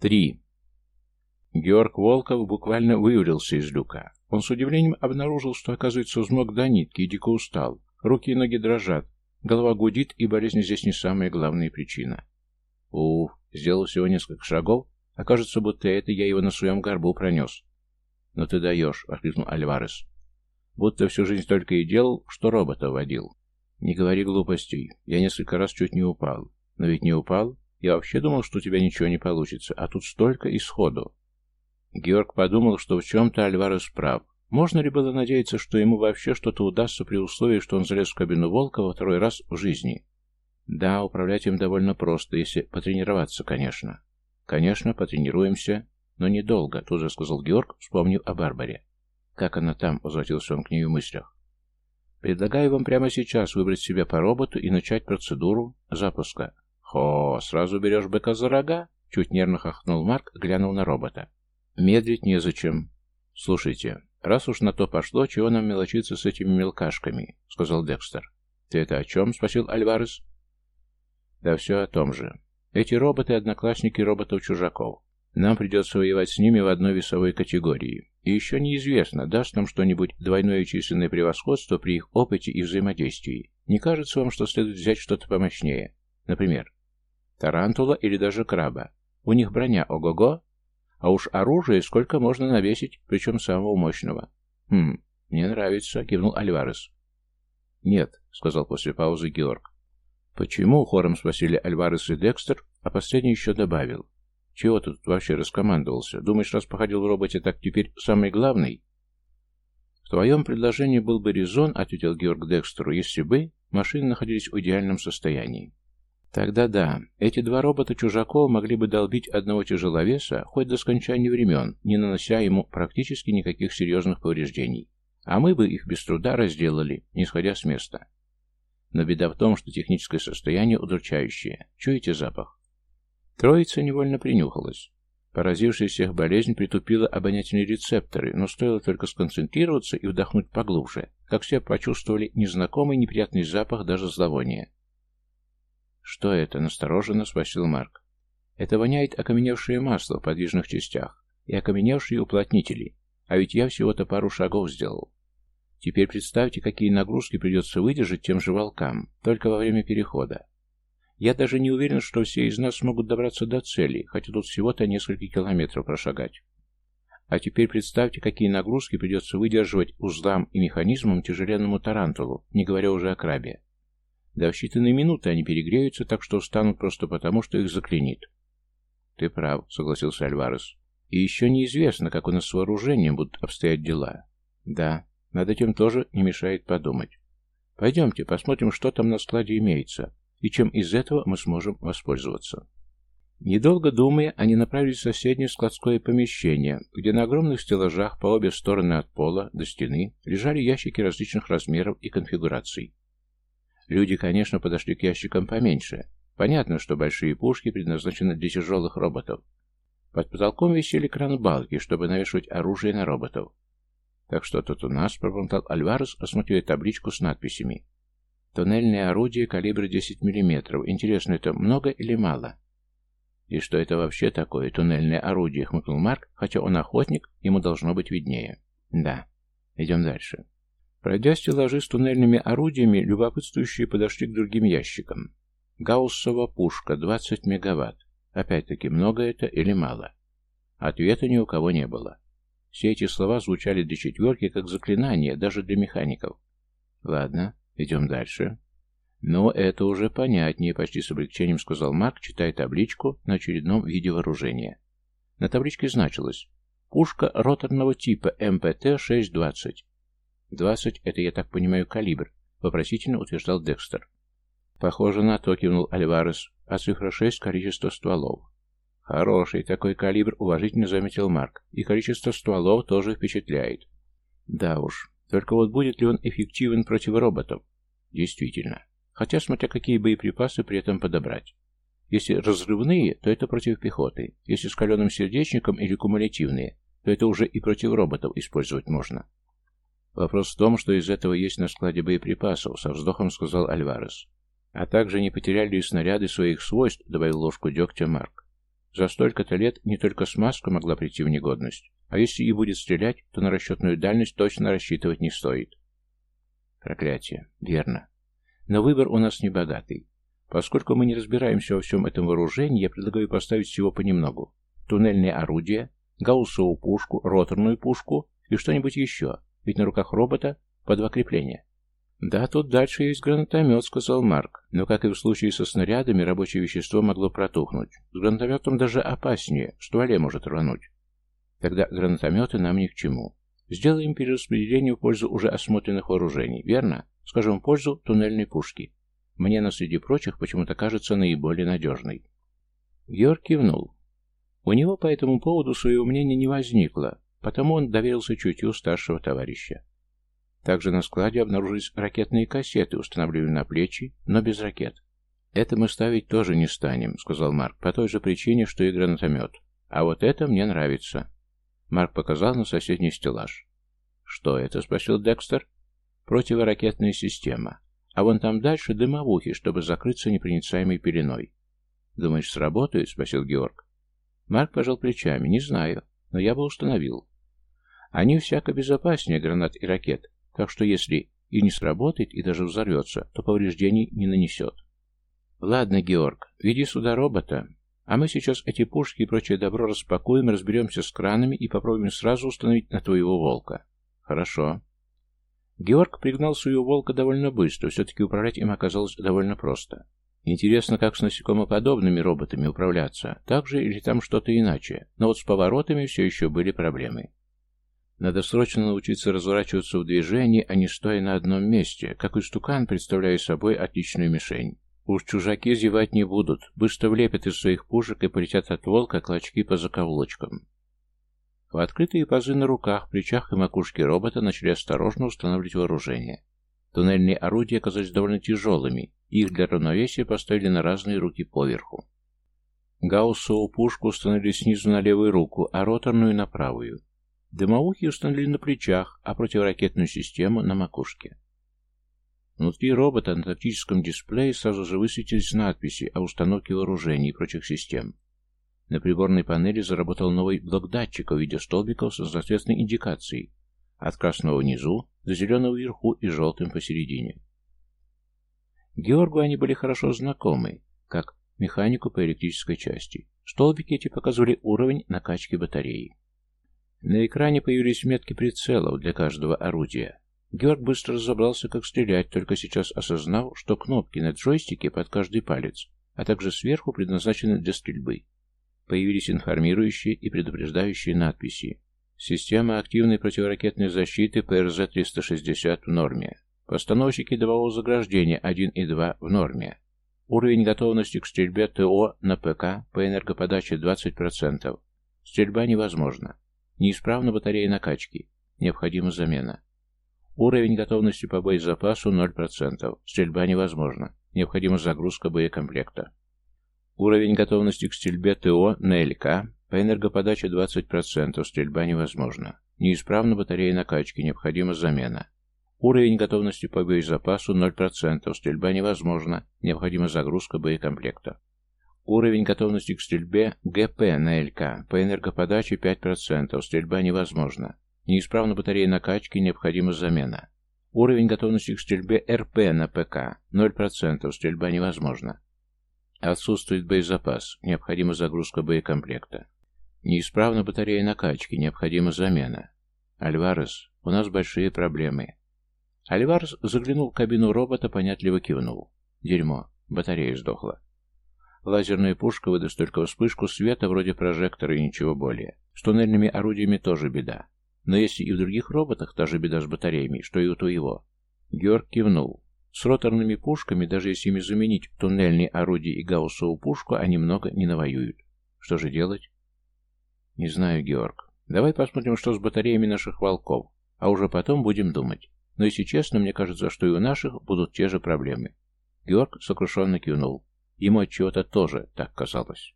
Три. Георг Волков буквально вывалился из люка. Он с удивлением обнаружил, что, оказывается, взмок до нитки и дико устал. Руки и ноги дрожат, голова гудит, и болезнь здесь не самая главная причина. Уф, сделал всего несколько шагов, окажется, будто это я его на своем горбу пронес. «Но ты даешь», — воскликнул Альварес. «Будто всю жизнь только и делал, что робота водил». «Не говори глупостей. Я несколько раз чуть не упал. Но ведь не упал. Я вообще думал, что у тебя ничего не получится, а тут столько исходу». Георг подумал, что в чем-то Альварес прав. Можно ли было надеяться, что ему вообще что-то удастся при условии, что он залез в кабину Волкова второй раз в жизни? Да, управлять им довольно просто, если потренироваться, конечно. Конечно, потренируемся, но недолго, тут же сказал Георг, вспомнив о Барбаре. Как она там, возвратился он к ней в мыслях. Предлагаю вам прямо сейчас выбрать себя по роботу и начать процедуру запуска. Хо, сразу берешь быка за рога? Чуть нервно хохнул Марк, глянул на робота. Медлить незачем. Слушайте, раз уж на то пошло, чего нам мелочиться с этими мелкашками, сказал Декстер. Ты это о чем? спросил Альварес. Да все о том же. Эти роботы — одноклассники роботов-чужаков. Нам придется воевать с ними в одной весовой категории. И еще неизвестно, даст нам что-нибудь двойное численное превосходство при их опыте и взаимодействии. Не кажется вам, что следует взять что-то помощнее? Например, тарантула или даже краба. У них броня ого-го, а уж оружие сколько можно навесить, причем самого мощного. Хм, мне нравится, кивнул Альварес. Нет, сказал после паузы Георг. Почему? Хором спросили Альварес и Декстер, а последний еще добавил. Чего тут вообще раскомандовался? Думаешь, раз походил в роботе, так теперь самый главный? В твоем предложении был бы резон, ответил Георг Декстеру, если бы машины находились в идеальном состоянии. Тогда да, эти два робота-чужаков могли бы долбить одного тяжеловеса хоть до скончания времен, не нанося ему практически никаких серьезных повреждений. А мы бы их без труда разделали, не сходя с места. Но беда в том, что техническое состояние удручающее. Чуете запах? Троица невольно принюхалась. Поразившая всех болезнь притупила обонятельные рецепторы, но стоило только сконцентрироваться и вдохнуть поглубже, как все почувствовали незнакомый неприятный запах даже зловония. «Что это?» — настороженно спросил Марк. «Это воняет окаменевшее масло в подвижных частях и окаменевшие уплотнители, а ведь я всего-то пару шагов сделал. Теперь представьте, какие нагрузки придется выдержать тем же волкам, только во время перехода. Я даже не уверен, что все из нас смогут добраться до цели, хотя тут всего-то несколько километров прошагать. А теперь представьте, какие нагрузки придется выдерживать узлам и механизмам тяжеленному тарантулу, не говоря уже о крабе. Да в считанные минуты они перегреются, так что устанут просто потому, что их заклинит. Ты прав, согласился Альварес. И еще неизвестно, как у нас с вооружением будут обстоять дела. Да, над этим тоже не мешает подумать. Пойдемте, посмотрим, что там на складе имеется, и чем из этого мы сможем воспользоваться. Недолго думая, они направились в соседнее складское помещение, где на огромных стеллажах по обе стороны от пола до стены лежали ящики различных размеров и конфигураций. Люди, конечно, подошли к ящикам поменьше. Понятно, что большие пушки предназначены для тяжелых роботов. Под потолком висели кран-балки, чтобы навешивать оружие на роботов. Так что тут у нас, пробормотал Альварес, осмотрев табличку с надписями. Туннельное орудие калибра 10 мм. Интересно, это много или мало? И что это вообще такое, туннельное орудие, хмыкнул Марк, хотя он охотник, ему должно быть виднее. Да. Идем дальше. Пройдя стеллажи с туннельными орудиями, любопытствующие подошли к другим ящикам. Гауссова пушка, 20 мегаватт. Опять-таки, много это или мало? Ответа ни у кого не было. Все эти слова звучали для четверки как заклинание, даже для механиков. Ладно, идем дальше. Но это уже понятнее, почти с облегчением сказал Марк, читая табличку на очередном виде вооружения. На табличке значилось «Пушка роторного типа МПТ-620». «Двадцать — это, я так понимаю, калибр», — вопросительно утверждал Декстер. «Похоже на то», — кивнул Альварес, — «а цифра шесть — количество стволов». «Хороший такой калибр», — уважительно заметил Марк, — «и количество стволов тоже впечатляет». «Да уж, только вот будет ли он эффективен против роботов?» «Действительно. Хотя, смотря какие боеприпасы при этом подобрать. Если разрывные, то это против пехоты. Если с каленым сердечником или кумулятивные, то это уже и против роботов использовать можно». Вопрос в том, что из этого есть на складе боеприпасов, со вздохом сказал Альварес. А также не потеряли ли снаряды своих свойств, добавил ложку дегтя Марк. За столько-то лет не только смазка могла прийти в негодность, а если и будет стрелять, то на расчетную дальность точно рассчитывать не стоит. Проклятие. Верно. Но выбор у нас не богатый. Поскольку мы не разбираемся во всем этом вооружении, я предлагаю поставить всего понемногу. Туннельные орудия, гауссову пушку, роторную пушку и что-нибудь еще, ведь на руках робота по два крепления. «Да, тут дальше есть гранатомет», — сказал Марк. «Но, как и в случае со снарядами, рабочее вещество могло протухнуть. С гранатометом даже опаснее, стволе может рвануть. Тогда гранатометы нам ни к чему. Сделаем перераспределение в пользу уже осмотренных вооружений, верно? Скажем, в пользу туннельной пушки. Мне она среди прочих почему-то кажется наиболее надежной». Георг кивнул. У него по этому поводу своего мнения не возникло, потому он доверился чутью старшего товарища. Также на складе обнаружились ракетные кассеты, установленные на плечи, но без ракет. «Это мы ставить тоже не станем», — сказал Марк, «по той же причине, что и гранатомет. А вот это мне нравится». Марк показал на соседний стеллаж. «Что это?» — спросил Декстер. «Противоракетная система. А вон там дальше дымовухи, чтобы закрыться непроницаемой пеленой». «Думаешь, сработает?» — спросил Георг. Марк пожал плечами. «Не знаю, но я бы установил. Они всяко безопаснее гранат и ракет, так что если и не сработает, и даже взорвется, то повреждений не нанесет. Ладно, Георг, веди сюда робота, а мы сейчас эти пушки и прочее добро распакуем, разберемся с кранами и попробуем сразу установить на твоего волка. Хорошо. Георг пригнал своего волка довольно быстро, все-таки управлять им оказалось довольно просто. Интересно, как с насекомоподобными роботами управляться, так же или там что-то иначе, но вот с поворотами все еще были проблемы. Надо срочно научиться разворачиваться в движении, а не стоя на одном месте, как истукан, представляя собой отличную мишень. Уж чужаки зевать не будут, быстро влепят из своих пушек и полетят от волка клочки по закоулочкам. В открытые пазы на руках, плечах и макушке робота начали осторожно устанавливать вооружение. Туннельные орудия оказались довольно тяжелыми, их для равновесия поставили на разные руки поверху. Гауссову пушку установили снизу на левую руку, а роторную на правую. Дымоухи установили на плечах, а противоракетную систему на макушке. Внутри робота на тактическом дисплее сразу же высветились надписи о установке вооружений и прочих систем. На приборной панели заработал новый блок датчика в виде столбиков с соответственной индикацией от красного внизу до зеленого вверху и желтым посередине. Георгу они были хорошо знакомы, как механику по электрической части. Столбики эти показывали уровень накачки батареи. На экране появились метки прицелов для каждого орудия. Георг быстро разобрался, как стрелять, только сейчас осознав, что кнопки на джойстике под каждый палец, а также сверху предназначены для стрельбы. Появились информирующие и предупреждающие надписи. Система активной противоракетной защиты ПРЗ-360 в норме. Постановщики дымового заграждения 1 и 2 в норме. Уровень готовности к стрельбе ТО на ПК по энергоподаче 20%. Стрельба невозможна. Неисправна батарея накачки. Необходима замена. Уровень готовности по боезапасу 0%. Стрельба невозможна. Необходима загрузка боекомплекта. Уровень готовности к стрельбе ТО на ЛК. По энергоподаче 20%. Стрельба невозможна. Неисправна батарея накачки. Необходима замена. Уровень готовности по боезапасу 0%. Стрельба невозможна. Необходима загрузка боекомплекта. Уровень готовности к стрельбе ГП на ЛК. По энергоподаче 5%. Стрельба невозможна. Неисправна батарея накачки, необходима замена. Уровень готовности к стрельбе РП на ПК. 0%. Стрельба невозможна. Отсутствует боезапас. Необходима загрузка боекомплекта. Неисправна батарея накачки. Необходима замена. Альварес, у нас большие проблемы. Альварес заглянул в кабину робота, понятливо кивнул. Дерьмо. Батарея сдохла. Лазерная пушка выдаст только вспышку света, вроде прожектора и ничего более. С туннельными орудиями тоже беда. Но если и в других роботах та же беда с батареями, что и у твоего. Георг кивнул. С роторными пушками, даже если ими заменить туннельные орудия и гауссову пушку, они много не навоюют. Что же делать? Не знаю, Георг. Давай посмотрим, что с батареями наших волков, а уже потом будем думать. Но если честно, мне кажется, что и у наших будут те же проблемы. Георг сокрушенно кивнул. Ему от чего-то тоже так казалось.